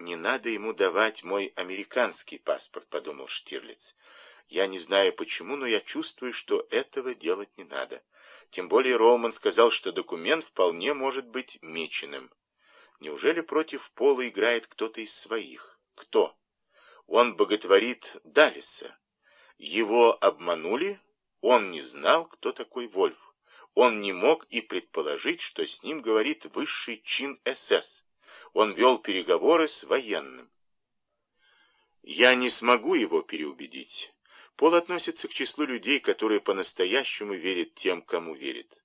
«Не надо ему давать мой американский паспорт», — подумал Штирлиц. «Я не знаю почему, но я чувствую, что этого делать не надо. Тем более Роуман сказал, что документ вполне может быть меченым. Неужели против Пола играет кто-то из своих? Кто? Он боготворит Далиса. Его обманули? Он не знал, кто такой Вольф. Он не мог и предположить, что с ним говорит высший чин СС. Он вел переговоры с военным. Я не смогу его переубедить. Пол относится к числу людей, которые по-настоящему верят тем, кому верит.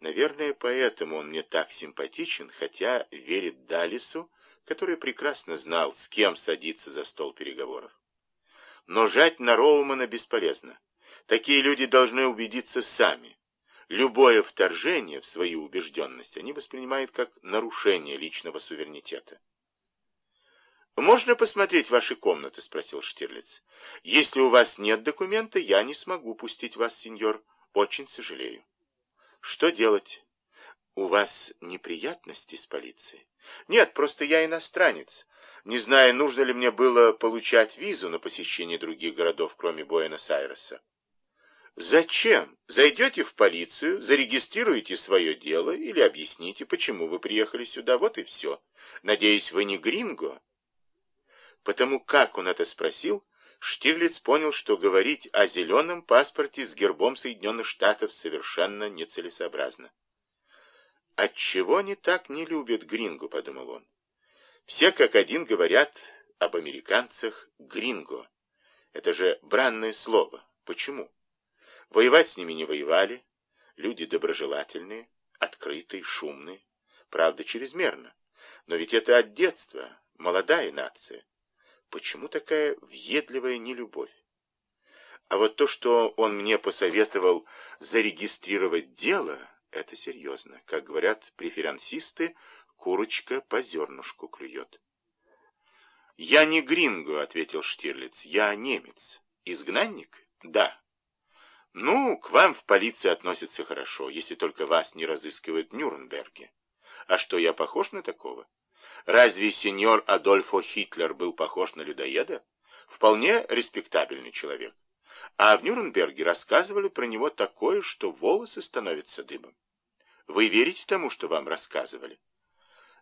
Наверное, поэтому он мне так симпатичен, хотя верит Далису, который прекрасно знал, с кем садиться за стол переговоров. Но жать на Роумана бесполезно. Такие люди должны убедиться сами. Любое вторжение в свою убежденность они воспринимают как нарушение личного суверенитета. «Можно посмотреть ваши комнаты?» — спросил Штирлиц. «Если у вас нет документа, я не смогу пустить вас, сеньор. Очень сожалею». «Что делать?» «У вас неприятности с полицией?» «Нет, просто я иностранец. Не знаю, нужно ли мне было получать визу на посещение других городов, кроме Буэнос-Айреса». «Зачем? Зайдете в полицию, зарегистрируете свое дело или объясните, почему вы приехали сюда, вот и все. Надеюсь, вы не гринго?» Потому как он это спросил, Штирлиц понял, что говорить о зеленом паспорте с гербом Соединенных Штатов совершенно нецелесообразно. «Отчего они так не любят гринго?» — подумал он. «Все как один говорят об американцах гринго. Это же бранное слово. Почему? Воевать с ними не воевали. Люди доброжелательные, открытые, шумные. Правда, чрезмерно. Но ведь это от детства, молодая нация. Почему такая въедливая нелюбовь? А вот то, что он мне посоветовал зарегистрировать дело, это серьезно. Как говорят преферансисты, курочка по зернышку клюет. «Я не гринго», — ответил Штирлиц, — «я немец». «Изгнанник?» «Да». «Ну, к вам в полиции относятся хорошо, если только вас не разыскивают в Нюрнберге. А что, я похож на такого?» Разве сеньор Адольфо Хитлер был похож на людоеда? Вполне респектабельный человек. А в Нюрнберге рассказывали про него такое, что волосы становятся дыбом. Вы верите тому, что вам рассказывали?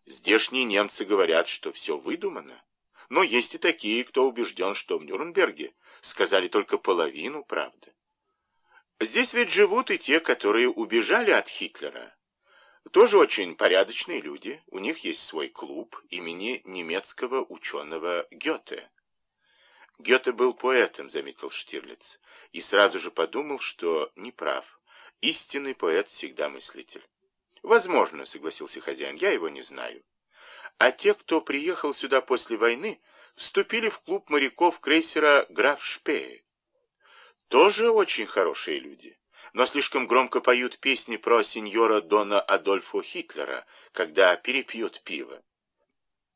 Здешние немцы говорят, что все выдумано. Но есть и такие, кто убежден, что в Нюрнберге сказали только половину правды. Здесь ведь живут и те, которые убежали от Хитлера, тоже очень порядочные люди. У них есть свой клуб имени немецкого ученого Гёте. Гёте был поэтом, заметил Штирлиц, и сразу же подумал, что не прав. Истинный поэт всегда мыслитель. Возможно, согласился хозяин, я его не знаю. А те, кто приехал сюда после войны, вступили в клуб моряков крейсера «Граф Шпее». Тоже очень хорошие люди но слишком громко поют песни про сеньора Дона Адольфо Хитлера, когда перепьют пиво.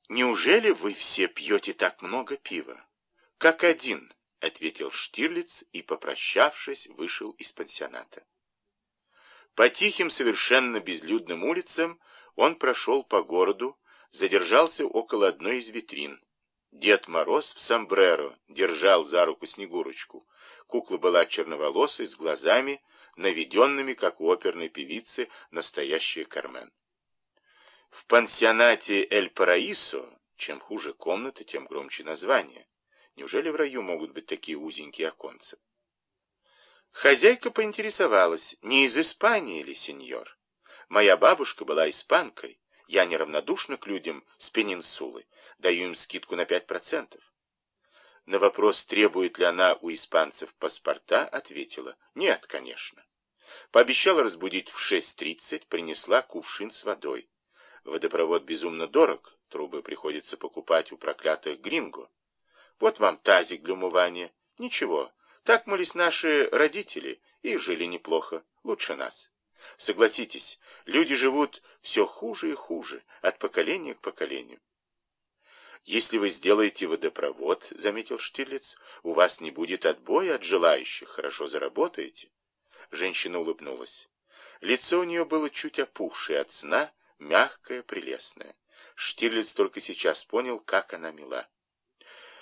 «Неужели вы все пьете так много пива?» «Как один», — ответил Штирлиц и, попрощавшись, вышел из пансионата. По тихим, совершенно безлюдным улицам он прошел по городу, задержался около одной из витрин. Дед Мороз в сомбреро держал за руку Снегурочку. Кукла была черноволосой, с глазами, наведенными, как у оперной певицы, настоящая Кармен. В пансионате Эль Параисо, чем хуже комната, тем громче название. Неужели в раю могут быть такие узенькие оконца? Хозяйка поинтересовалась, не из Испании ли, сеньор? Моя бабушка была испанкой. Я неравнодушна к людям с пенинсулы. Даю им скидку на пять процентов. На вопрос, требует ли она у испанцев паспорта, ответила, нет, конечно. Пообещала разбудить в 6.30, принесла кувшин с водой. Водопровод безумно дорог, трубы приходится покупать у проклятых гринго. Вот вам тазик для умывания. Ничего, так молись наши родители и жили неплохо, лучше нас. Согласитесь, люди живут все хуже и хуже, от поколения к поколению. «Если вы сделаете водопровод, — заметил Штирлиц, — у вас не будет отбоя от желающих, хорошо заработаете». Женщина улыбнулась. Лицо у нее было чуть опухшее от сна, мягкое, прелестное. Штирлиц только сейчас понял, как она мила.